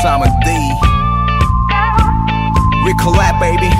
Osama D. collab baby.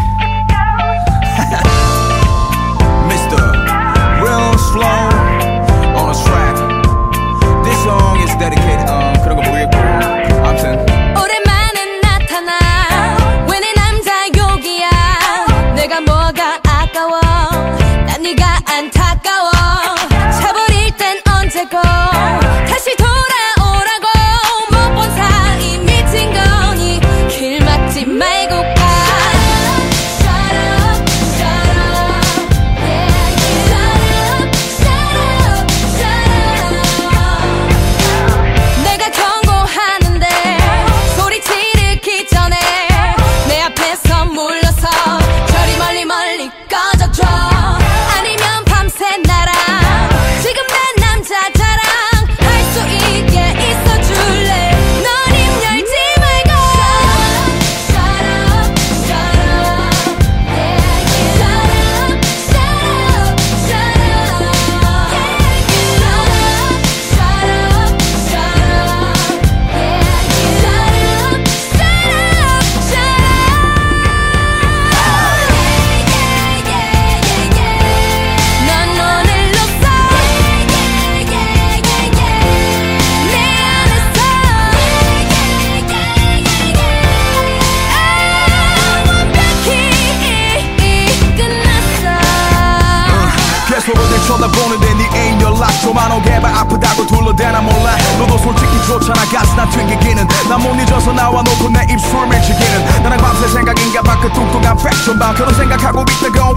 속어들 쳐다보는데 네 애인 연락 조만 오게 봐 아프다고 둘러대나 몰라. 너도 솔직히 좋잖아. 가스나 튕기기는. 나못 잊어서 나와 놓고 내 입술 맺히기는. 나랑 밤새 생각인가 봐그 뚱뚱한 패션방 그런 생각하고 있다고